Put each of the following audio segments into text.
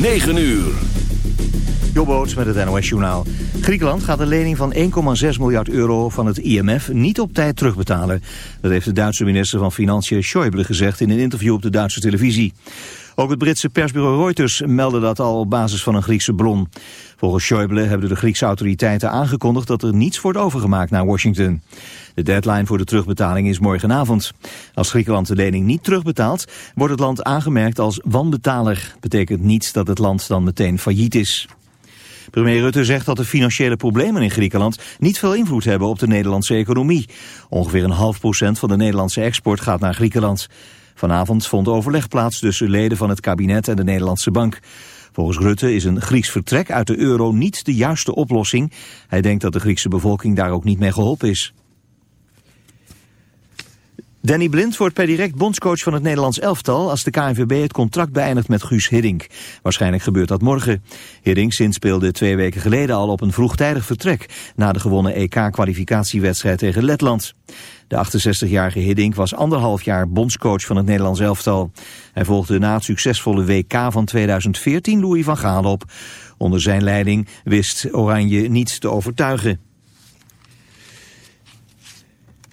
9 uur. Jobboot met het NOS Journaal. Griekenland gaat een lening van 1,6 miljard euro van het IMF niet op tijd terugbetalen. Dat heeft de Duitse minister van Financiën Schäuble gezegd in een interview op de Duitse televisie. Ook het Britse persbureau Reuters meldde dat al op basis van een Griekse bron. Volgens Schäuble hebben de Griekse autoriteiten aangekondigd dat er niets wordt overgemaakt naar Washington. De deadline voor de terugbetaling is morgenavond. Als Griekenland de lening niet terugbetaalt, wordt het land aangemerkt als wanbetaler. Betekent niet dat het land dan meteen failliet is. Premier Rutte zegt dat de financiële problemen in Griekenland niet veel invloed hebben op de Nederlandse economie. Ongeveer een half procent van de Nederlandse export gaat naar Griekenland. Vanavond vond overleg plaats tussen leden van het kabinet en de Nederlandse bank. Volgens Rutte is een Grieks vertrek uit de euro niet de juiste oplossing. Hij denkt dat de Griekse bevolking daar ook niet mee geholpen is. Danny Blind wordt per direct bondscoach van het Nederlands elftal als de KNVB het contract beëindigt met Guus Hiddink. Waarschijnlijk gebeurt dat morgen. Hiddink speelde twee weken geleden al op een vroegtijdig vertrek na de gewonnen EK-kwalificatiewedstrijd tegen Letland. De 68-jarige Hiddink was anderhalf jaar bondscoach van het Nederlands elftal. Hij volgde na het succesvolle WK van 2014 Louis van Gaal op. Onder zijn leiding wist Oranje niets te overtuigen.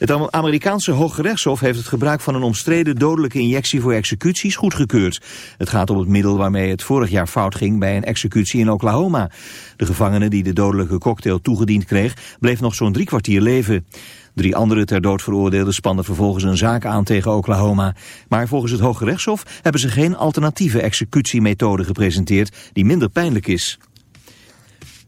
Het Amerikaanse Hoge Rechtshof heeft het gebruik van een omstreden dodelijke injectie voor executies goedgekeurd. Het gaat om het middel waarmee het vorig jaar fout ging bij een executie in Oklahoma. De gevangene die de dodelijke cocktail toegediend kreeg, bleef nog zo'n drie kwartier leven. Drie andere ter dood veroordeelden spannen vervolgens een zaak aan tegen Oklahoma. Maar volgens het Hoge Rechtshof hebben ze geen alternatieve executiemethode gepresenteerd die minder pijnlijk is.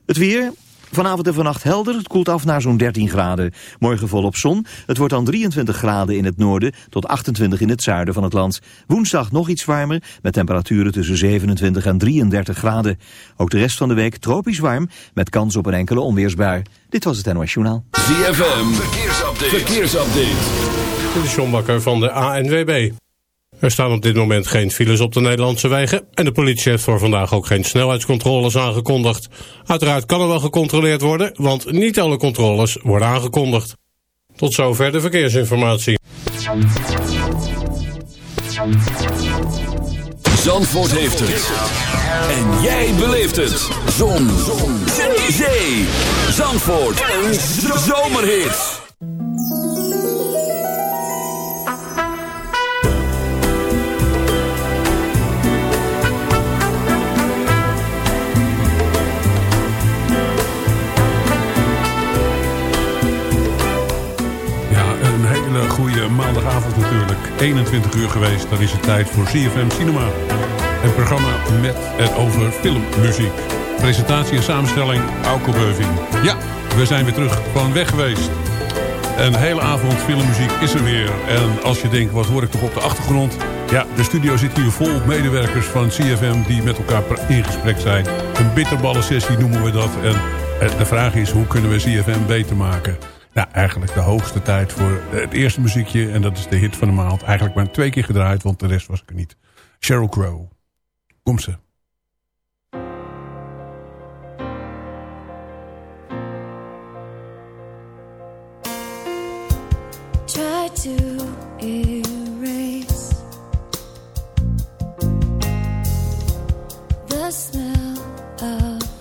Het weer, Vanavond en vannacht helder, het koelt af naar zo'n 13 graden. Morgen volop zon, het wordt dan 23 graden in het noorden tot 28 in het zuiden van het land. Woensdag nog iets warmer, met temperaturen tussen 27 en 33 graden. Ook de rest van de week tropisch warm, met kans op een enkele onweersbui. Dit was het NOS Journaal. ZFM, verkeersupdate. verkeersupdate. Is John Bakker van de ANWB. Er staan op dit moment geen files op de Nederlandse wegen en de politie heeft voor vandaag ook geen snelheidscontroles aangekondigd. Uiteraard kan er wel gecontroleerd worden, want niet alle controles worden aangekondigd. Tot zover de verkeersinformatie. Zandvoort heeft het. En jij beleeft het. Zon. Zon. Zee. Zandvoort. Een zomerhit maandagavond natuurlijk. 21 uur geweest, dan is het tijd voor CFM Cinema. Een programma met en over filmmuziek. Presentatie en samenstelling, Beuving. Ja, we zijn weer terug van weg geweest. Een hele avond filmmuziek is er weer. En als je denkt, wat hoor ik toch op de achtergrond? Ja, de studio zit hier vol medewerkers van CFM die met elkaar in gesprek zijn. Een bitterballen sessie noemen we dat. En eh, de vraag is, hoe kunnen we CFM beter maken? ja eigenlijk de hoogste tijd voor het eerste muziekje. En dat is de hit van de maand. Eigenlijk maar twee keer gedraaid, want de rest was ik er niet. Sheryl Crow. Kom ze. The smell of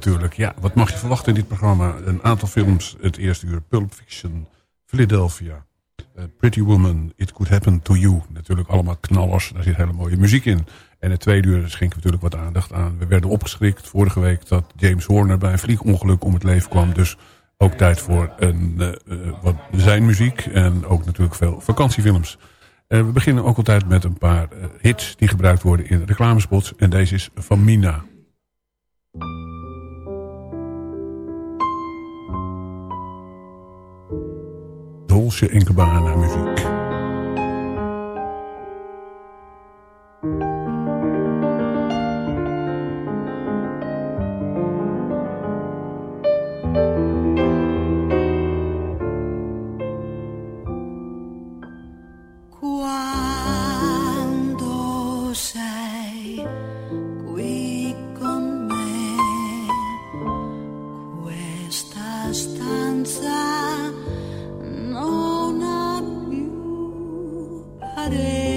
natuurlijk. Ja, wat mag je verwachten in dit programma? Een aantal films. Het eerste uur Pulp Fiction, Philadelphia, uh, Pretty Woman, It Could Happen to You. Natuurlijk allemaal knallers. Daar zit hele mooie muziek in. En het tweede uur schenken we natuurlijk wat aandacht aan. We werden opgeschrikt vorige week dat James Horner bij een vliegongeluk om het leven kwam. Dus ook tijd voor een, uh, wat zijn muziek en ook natuurlijk veel vakantiefilms. We beginnen ook altijd met een paar hits die gebruikt worden in reclamespots. En deze is van Mina. Dolce en muziek. paré.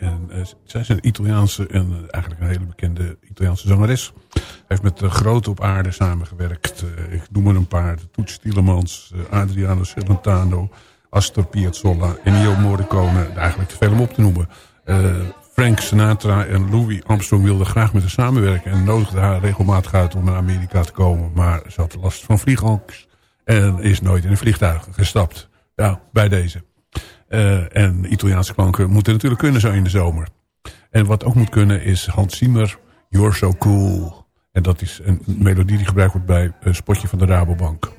En, uh, zij is een Italiaanse en uh, eigenlijk een hele bekende Italiaanse zangeres. Heeft met de grote op aarde samengewerkt. Ik noem er een paar. Toets Tielemans, Adriano Celentano, Astor Piazzolla, Ennio Morricone. Eigenlijk te veel om op te noemen. Frank Sinatra en Louis Armstrong wilden graag met haar samenwerken. En nodigde haar regelmatig uit om naar Amerika te komen. Maar ze had last van vliegangst. En is nooit in een vliegtuig gestapt. Ja, bij deze. Uh, en Italiaanse klanken moeten natuurlijk kunnen zo in de zomer. En wat ook moet kunnen is Hans Zimmer, You're So Cool. En dat is een melodie die gebruikt wordt bij een spotje van de Rabobank.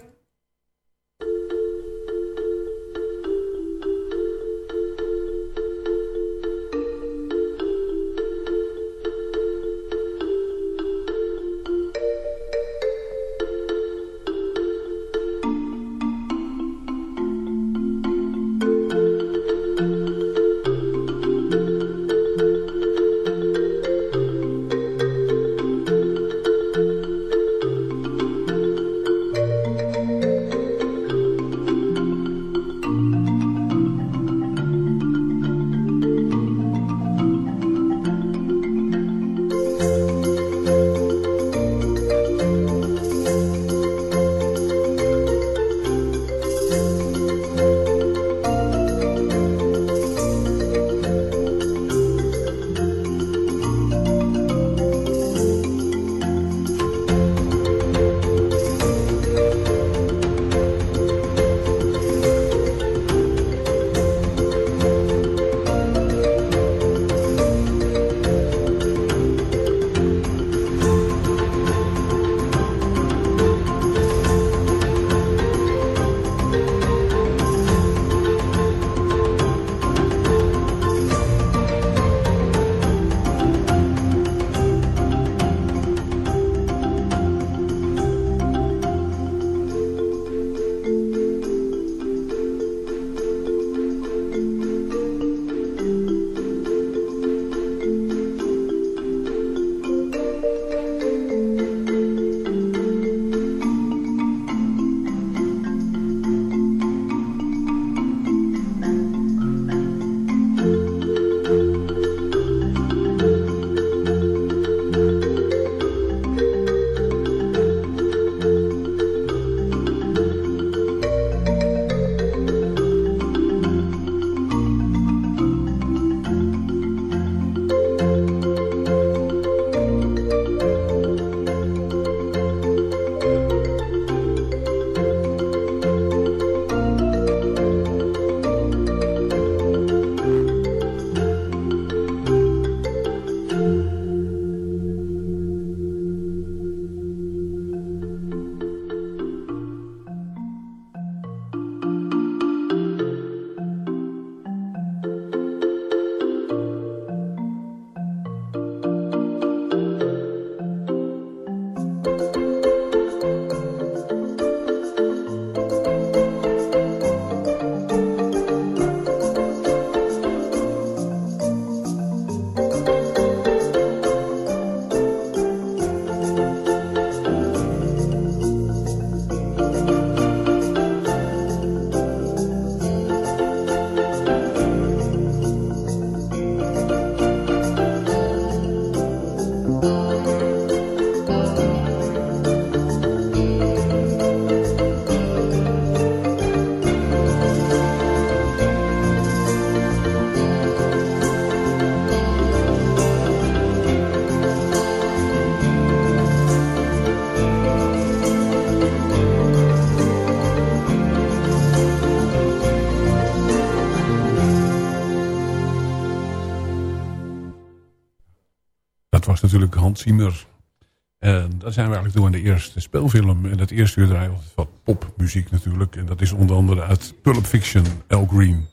Zimmer. En daar zijn we eigenlijk toe aan de eerste speelfilm. En dat eerste uur draaien wat popmuziek natuurlijk. En dat is onder andere uit Pulp Fiction, Al Green.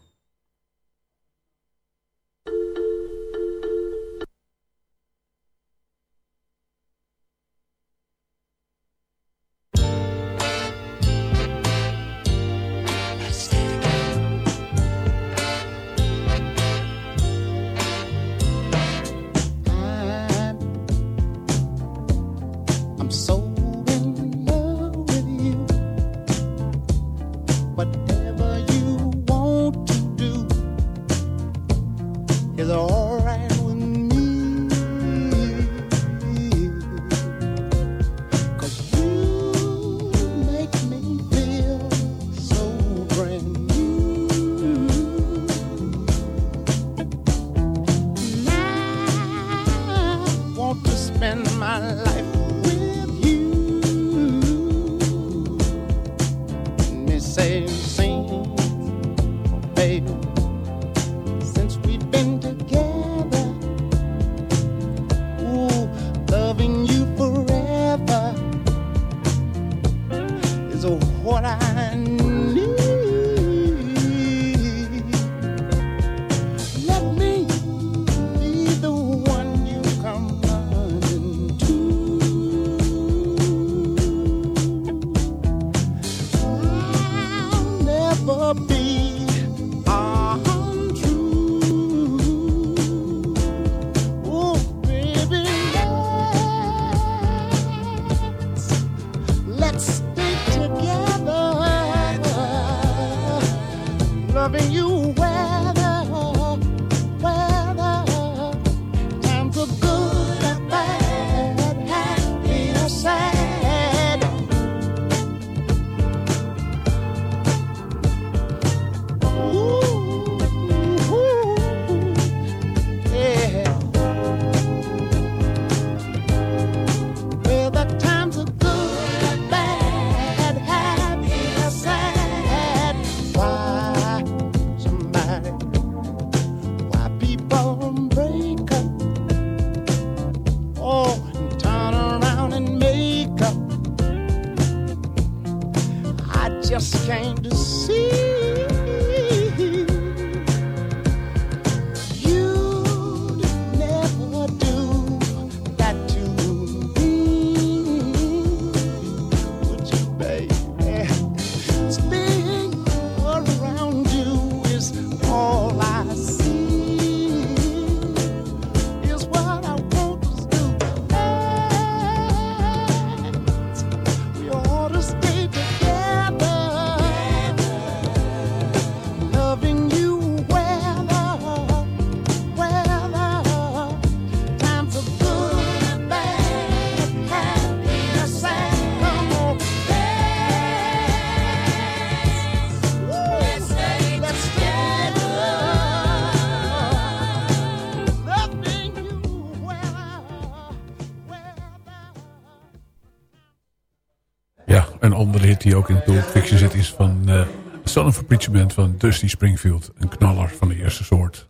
Die ook in Pulp Fiction zit... is van uh, Son of Preacher Band van Dusty Springfield. Een knaller van de eerste soort.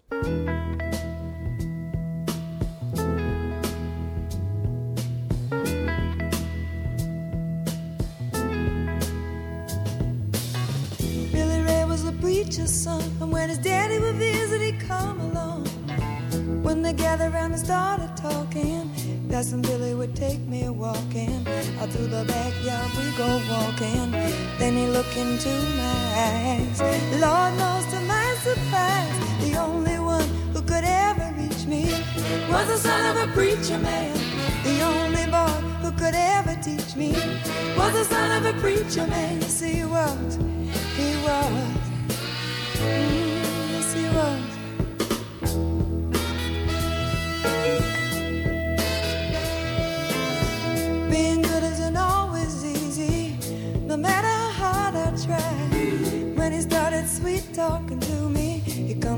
Billy Ray was a preacher's son And when his daddy would visit he'd come along When they gathered around and started talking Cousin Billy would take me walking out through the backyard. We go walking. Then he looked into my eyes. Lord knows to my surprise, the only one who could ever reach me was the son of a preacher man. The only boy who could ever teach me was the son of a preacher man. Yes, he was. He was. Mm,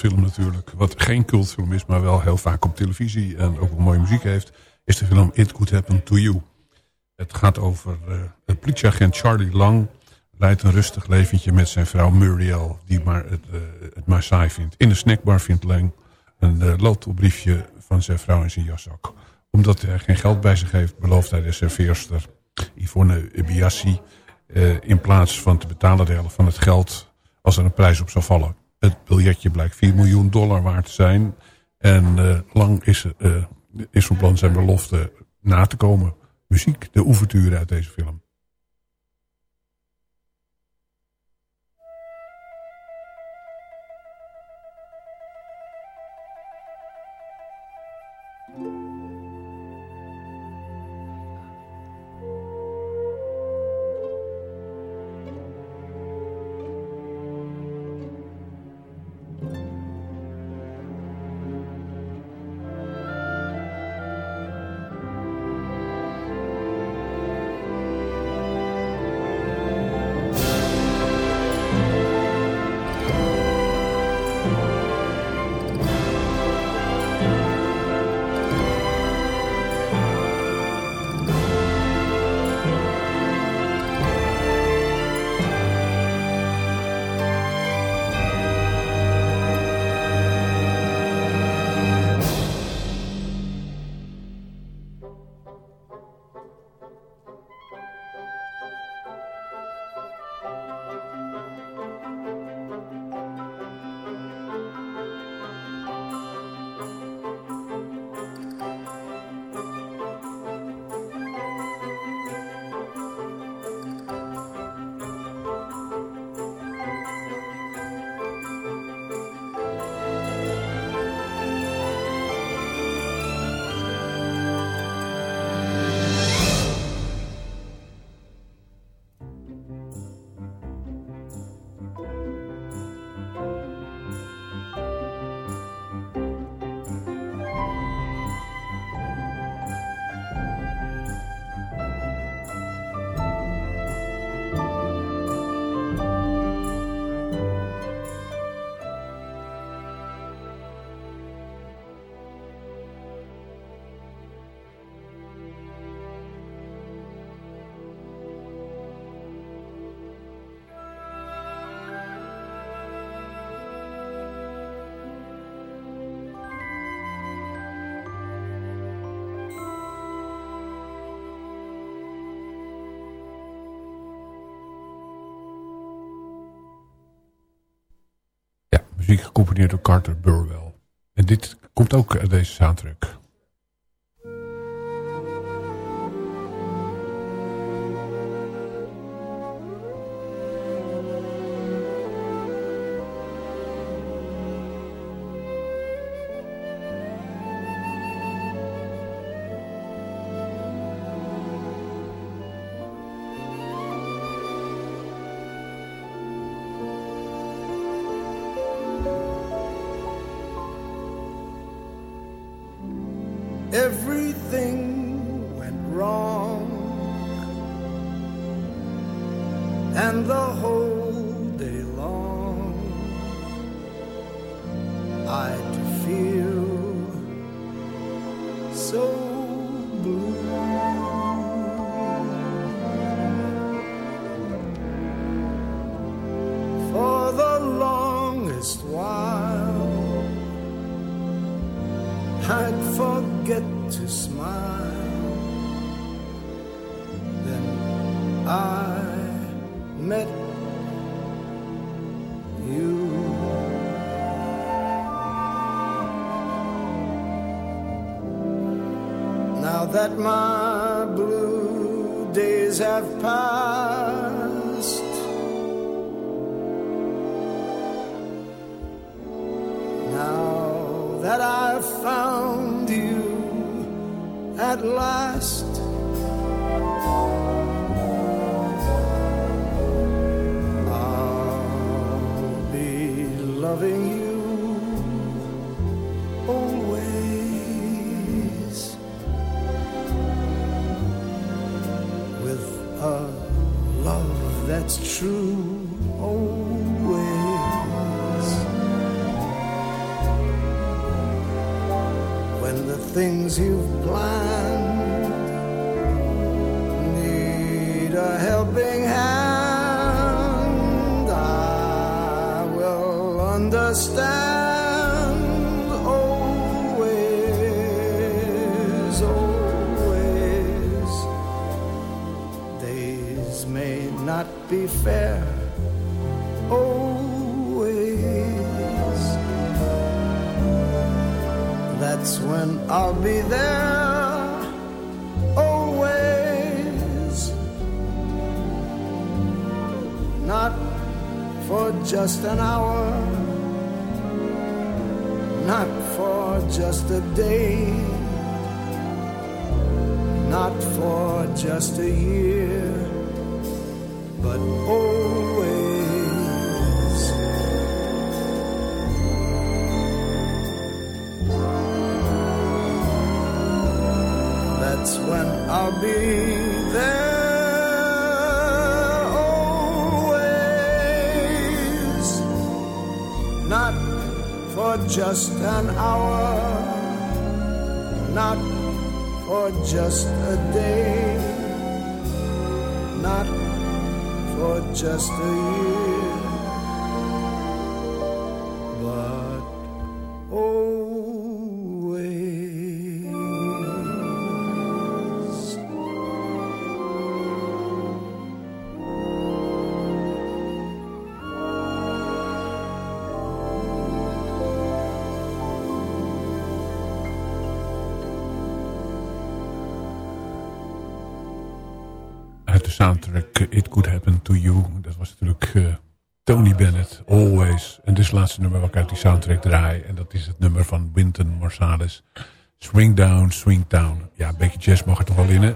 Cultfilm natuurlijk. Wat geen cultfilm is, maar wel heel vaak op televisie en ook wel mooie muziek heeft, is de film It Could Happen To You. Het gaat over uh, politieagent Charlie Lang leidt een rustig leventje met zijn vrouw Muriel, die maar het, uh, het maar saai vindt. In een snackbar vindt Lang een uh, loodbriefje van zijn vrouw in zijn jaszak. Omdat hij geen geld bij zich heeft, belooft hij de serveerster Yvonne Biassi in plaats van te betalen de helft van het geld als er een prijs op zou vallen. Het biljetje blijkt 4 miljoen dollar waard te zijn. En uh, lang is, uh, is van plan zijn belofte na te komen. Muziek, de ouverture uit deze film. Muziek gecomponeerd door Carter Burwell. En dit komt ook uit deze soundtrack. That I found you at last. I'll be loving you always with a love that's true things you've planned. Need a helping hand, I will understand always, always. Days may not be fair, I'll be there, always. Not for just an hour, not for just a day, not for just a year, but always. That's when I'll be there always. Not for just an hour, not for just a day, not for just a year, It Could Happen To You. Dat was natuurlijk eh, Tony Bennett, Always. En dit is het laatste nummer wat ik uit die soundtrack draai. En dat is het nummer van Wynton Marsalis. Swing Down, Swing Down. Ja, een beetje jazz mag er toch wel in, hè?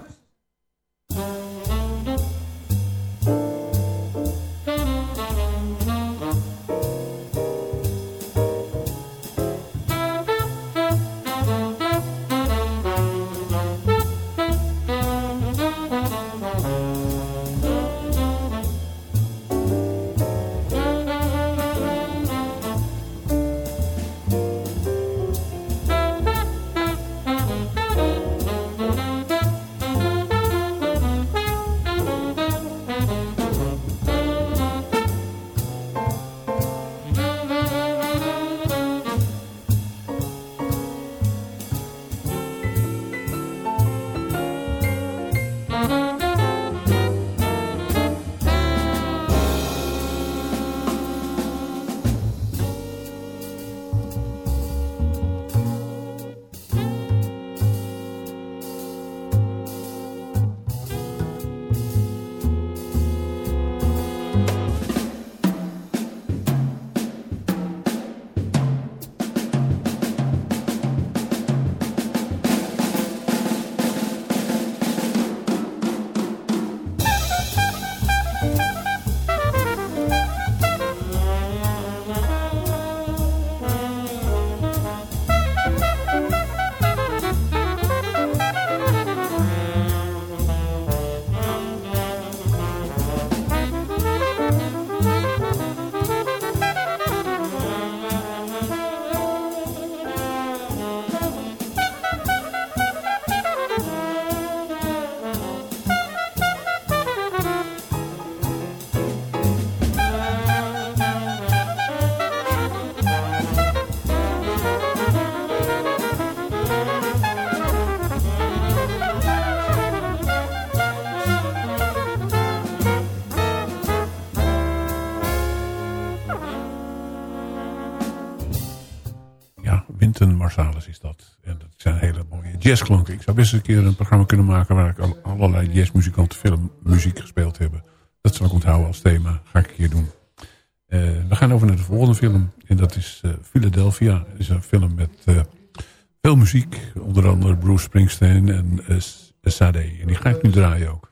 Ik zou best een keer een programma kunnen maken... waar ik al allerlei jazzmuzikanten filmmuziek gespeeld hebben. Dat zal ik onthouden als thema. Ga ik een keer doen. we gaan over naar de volgende film. En dat is Philadelphia. Het is een film met veel muziek. Onder andere Bruce Springsteen en Sade. En die ga ik nu draaien ook.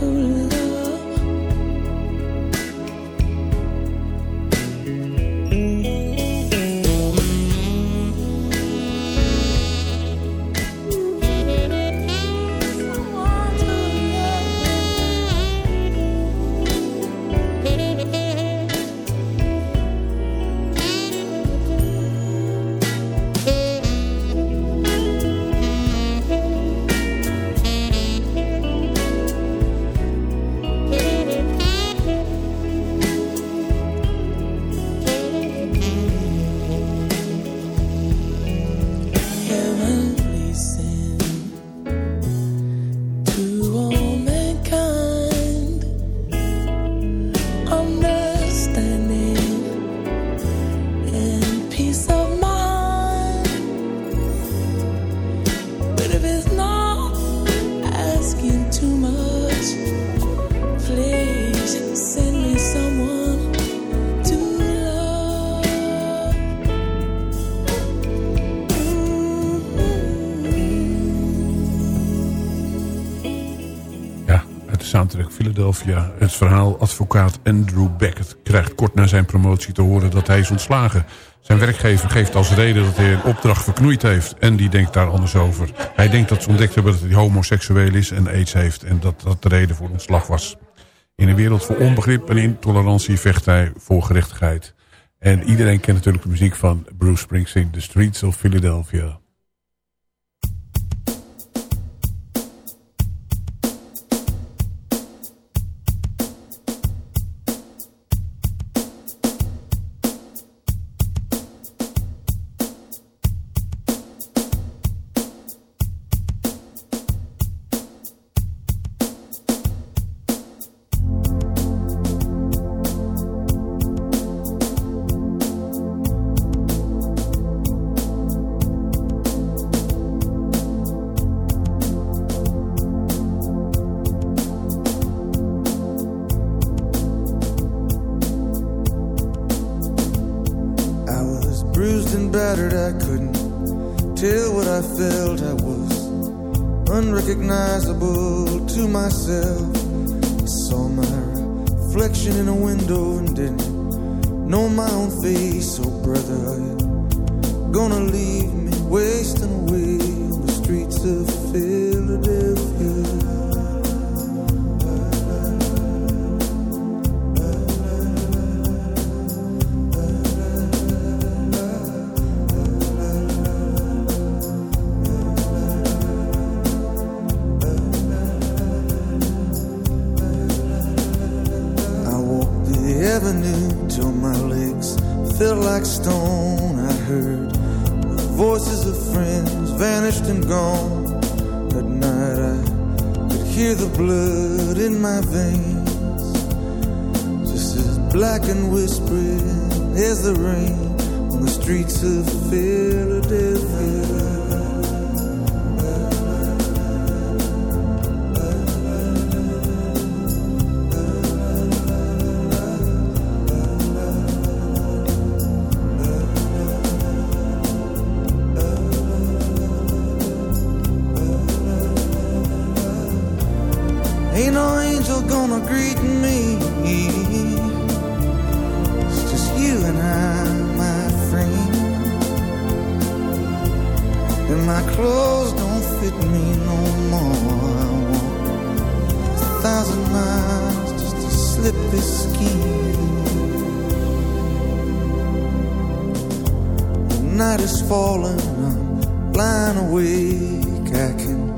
who Het verhaal advocaat Andrew Beckett krijgt kort na zijn promotie te horen dat hij is ontslagen. Zijn werkgever geeft als reden dat hij een opdracht verknoeid heeft. En die denkt daar anders over. Hij denkt dat ze ontdekt hebben dat hij homoseksueel is en aids heeft. En dat dat de reden voor ontslag was. In een wereld vol onbegrip en intolerantie vecht hij voor gerechtigheid. En iedereen kent natuurlijk de muziek van Bruce Springsteen, The Streets of Philadelphia. Angel gonna greet me It's just you and I, my friend. And my clothes don't fit me no more. I a thousand miles just to slip this skin. The night is falling, I'm lying awake. I can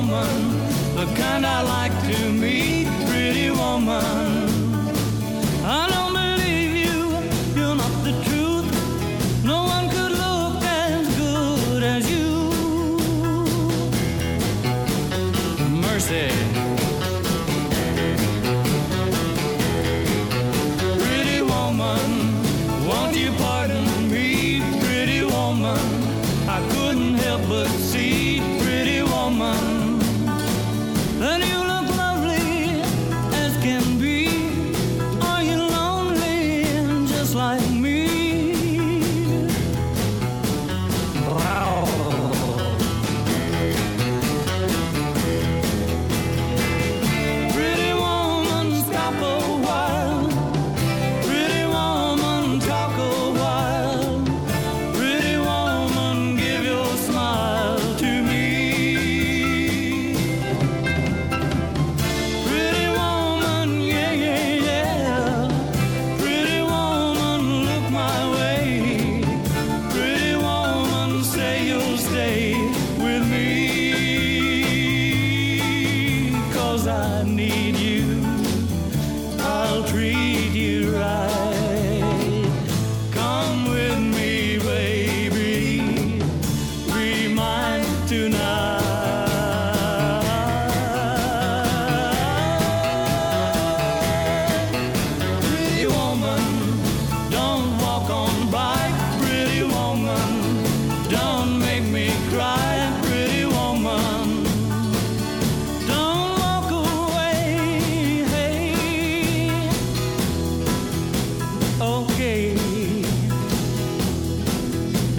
woman, the kind I like to meet. Pretty woman,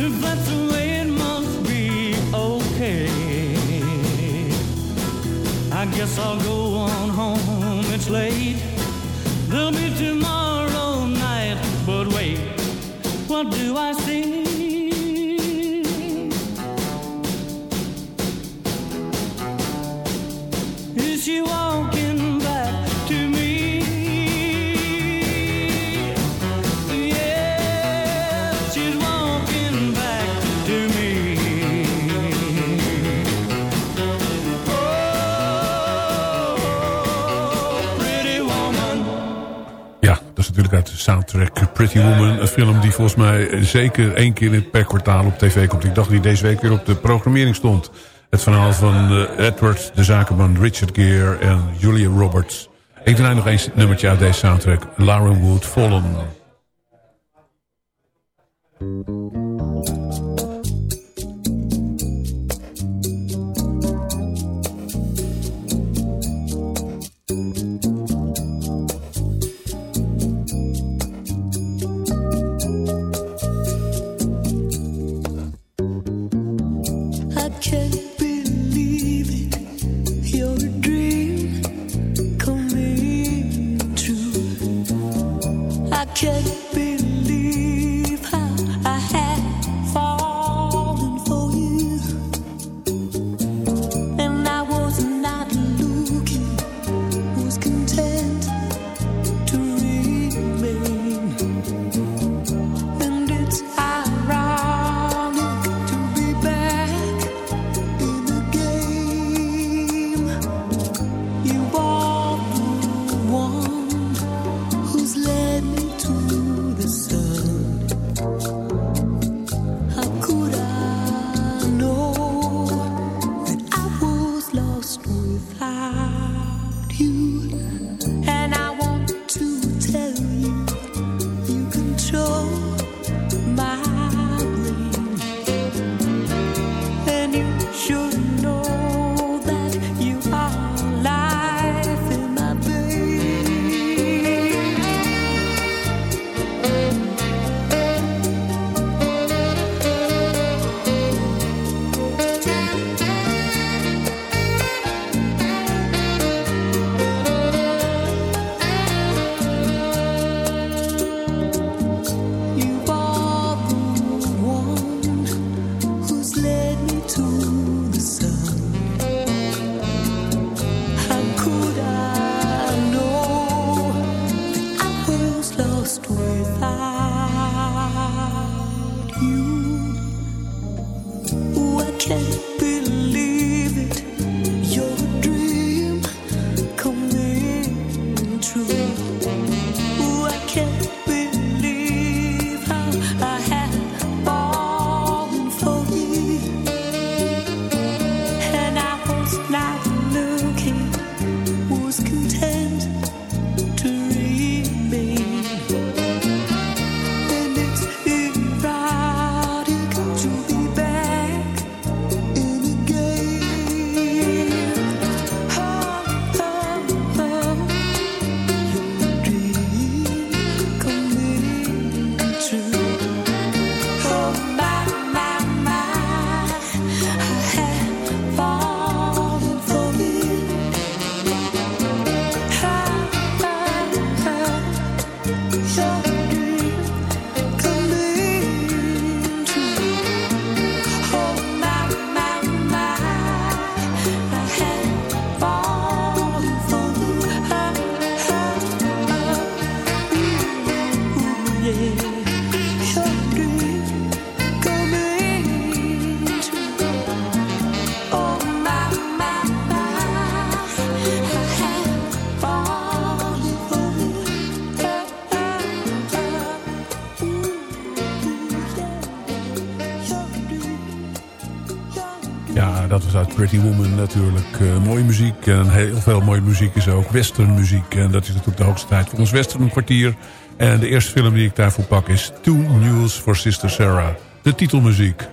If that's the way it must be, okay. I guess I'll go on home, it's late. There'll be tomorrow night, but wait, what do I uit de soundtrack Pretty Woman. Een film die volgens mij zeker één keer per kwartaal op tv komt. Ik dacht die deze week weer op de programmering stond. Het verhaal van eh, Edward, de zakenman Richard Gere en Julia Roberts. Ik draai nog eens een nummertje uit deze soundtrack. Lauren Wood, Fallen. Natuurlijk. Eh, mooie muziek en heel veel mooie muziek is ook westernmuziek. En dat is natuurlijk de hoogste tijd voor ons western kwartier. En de eerste film die ik daarvoor pak is Two News for Sister Sarah. De titelmuziek.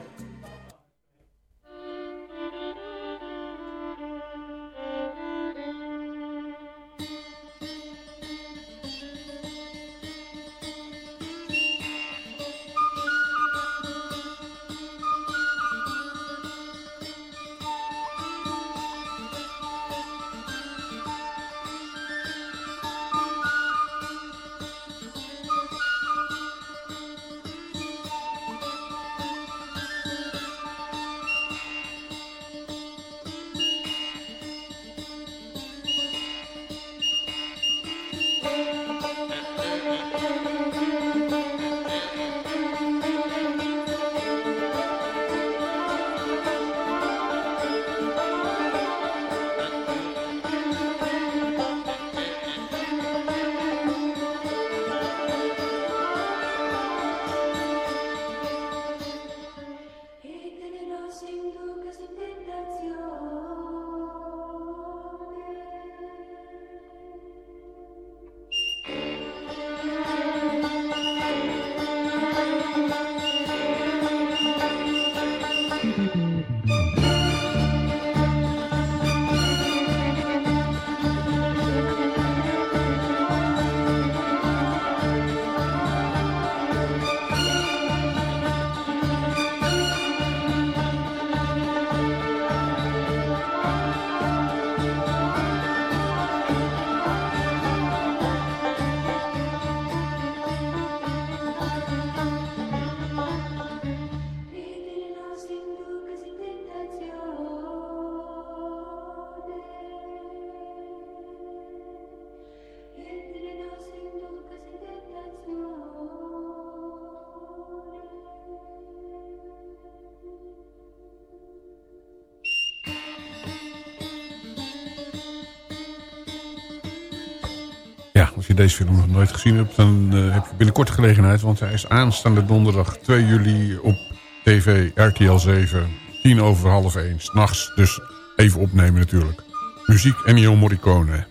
Deze film nog nooit gezien hebt... dan uh, heb je binnenkort gelegenheid. Want hij is aanstaande donderdag 2 juli op tv RTL 7. Tien over half 1. S'nachts. Dus even opnemen natuurlijk. Muziek Ennio Morricone.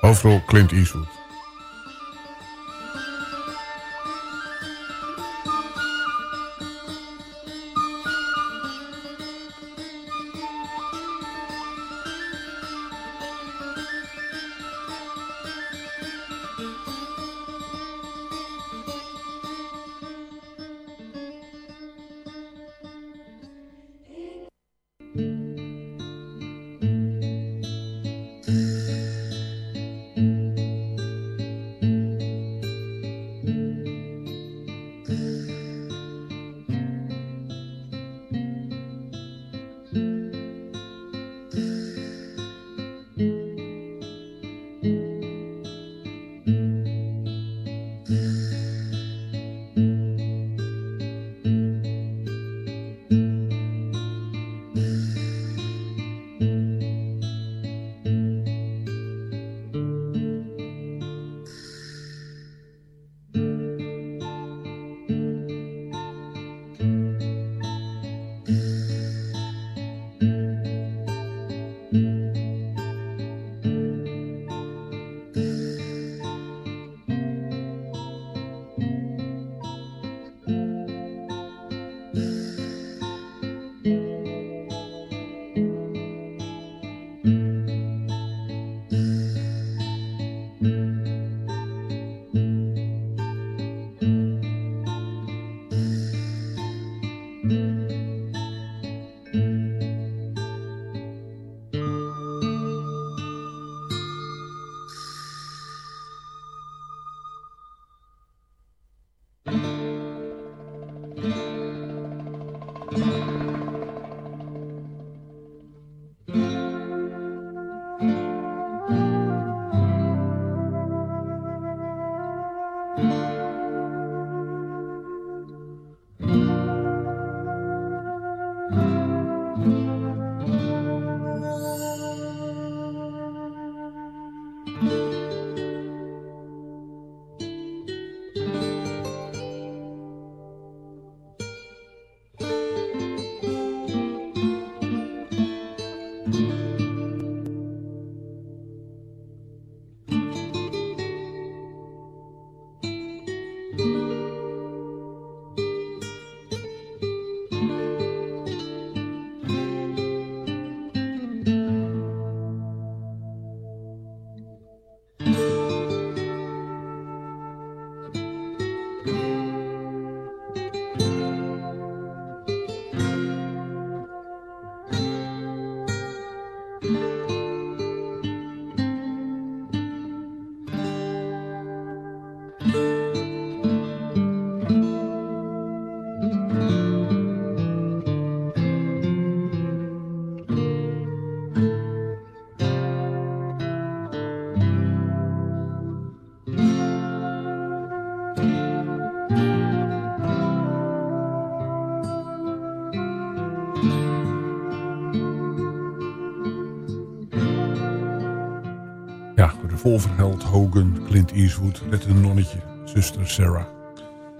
Overal Clint Eastwood. Wolverheld, Hogan, Clint Eastwood... met een nonnetje, zuster Sarah.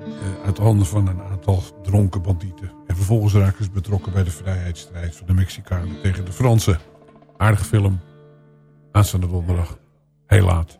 Uh, uit handen van een aantal dronken bandieten. En vervolgens raken ze betrokken bij de vrijheidsstrijd van de Mexicanen tegen de Fransen. Aardige film. Aanstaande donderdag. Heel laat.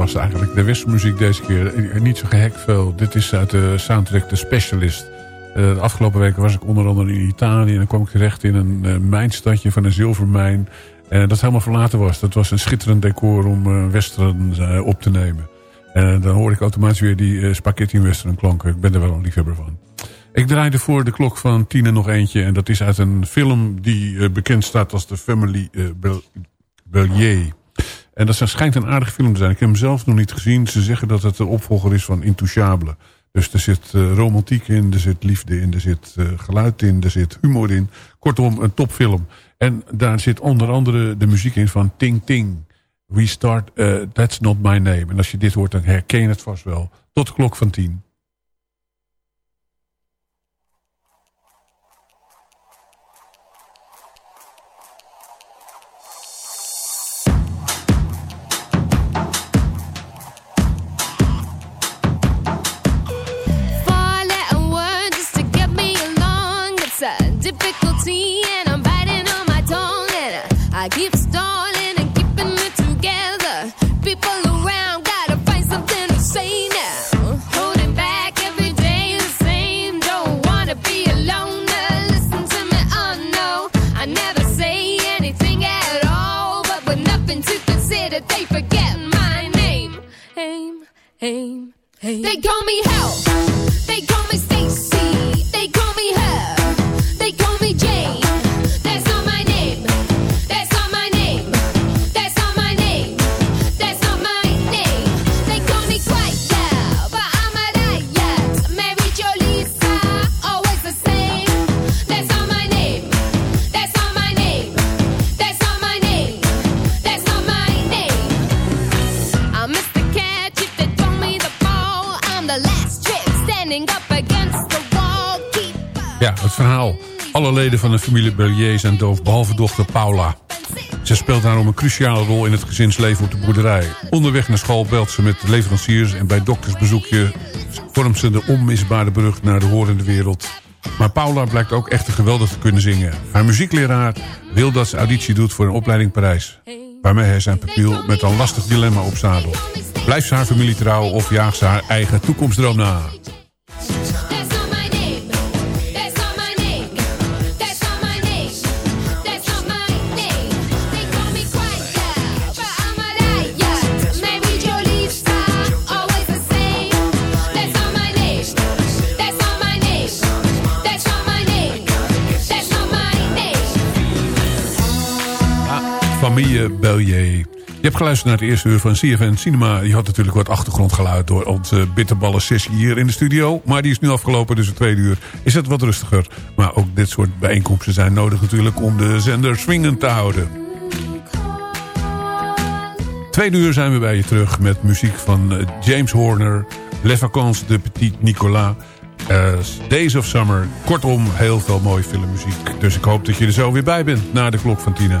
Was eigenlijk de westmuziek deze keer. Niet zo gehek veel. Dit is uit de soundtrack The Specialist. Uh, de afgelopen weken was ik onder andere in Italië. En dan kwam ik terecht in een uh, mijnstadje van een zilvermijn. En dat helemaal verlaten was. Dat was een schitterend decor om western op te nemen. En dan hoor ik automatisch weer die spaghetti western klanken. Ik ben er wel een liefhebber van. Ik draaide voor de klok van tien nog eentje. En dat is uit een film die bekend staat als The Family Bellier. En dat schijnt een aardige film te zijn. Ik heb hem zelf nog niet gezien. Ze zeggen dat het de opvolger is van Intouchable. Dus er zit uh, romantiek in, er zit liefde in, er zit uh, geluid in, er zit humor in. Kortom, een topfilm. En daar zit onder andere de muziek in van Ting Ting. We start, uh, That's Not My Name. En als je dit hoort, dan herken je het vast wel. Tot de klok van tien. I keep stalling and keeping it together. People around gotta find something to say now. Holding back every day the same. Don't wanna be alone. Listen to me, oh no. I never say anything at all, but with nothing to consider, they forget my name. Aim, aim, aim. They call me help. They call me hell. verhaal. Alle leden van de familie Bellier zijn doof, behalve dochter Paula. Ze speelt daarom een cruciale rol in het gezinsleven op de boerderij. Onderweg naar school belt ze met leveranciers... en bij doktersbezoekje vormt ze de onmisbare brug naar de horende wereld. Maar Paula blijkt ook echt geweldig te kunnen zingen. Haar muziekleraar wil dat ze auditie doet voor een opleiding Parijs. Waarmee hij zijn papiel met een lastig dilemma opzadelt. Blijft ze haar familie trouw of jaagt ze haar eigen toekomstdroom na? Je hebt geluisterd naar het eerste uur van CFN Cinema. Je had natuurlijk wat achtergrondgeluid door onze bitterballen sessie hier in de studio. Maar die is nu afgelopen, dus het tweede uur is het wat rustiger. Maar ook dit soort bijeenkomsten zijn nodig natuurlijk om de zender swingend te houden. Tweede uur zijn we bij je terug met muziek van eh, James Horner... Les Vacances de Petit Nicolas... Uh, Days of Summer. Kortom, heel veel mooie filmmuziek. Dus ik hoop dat je er zo weer bij bent na de klok van Tina.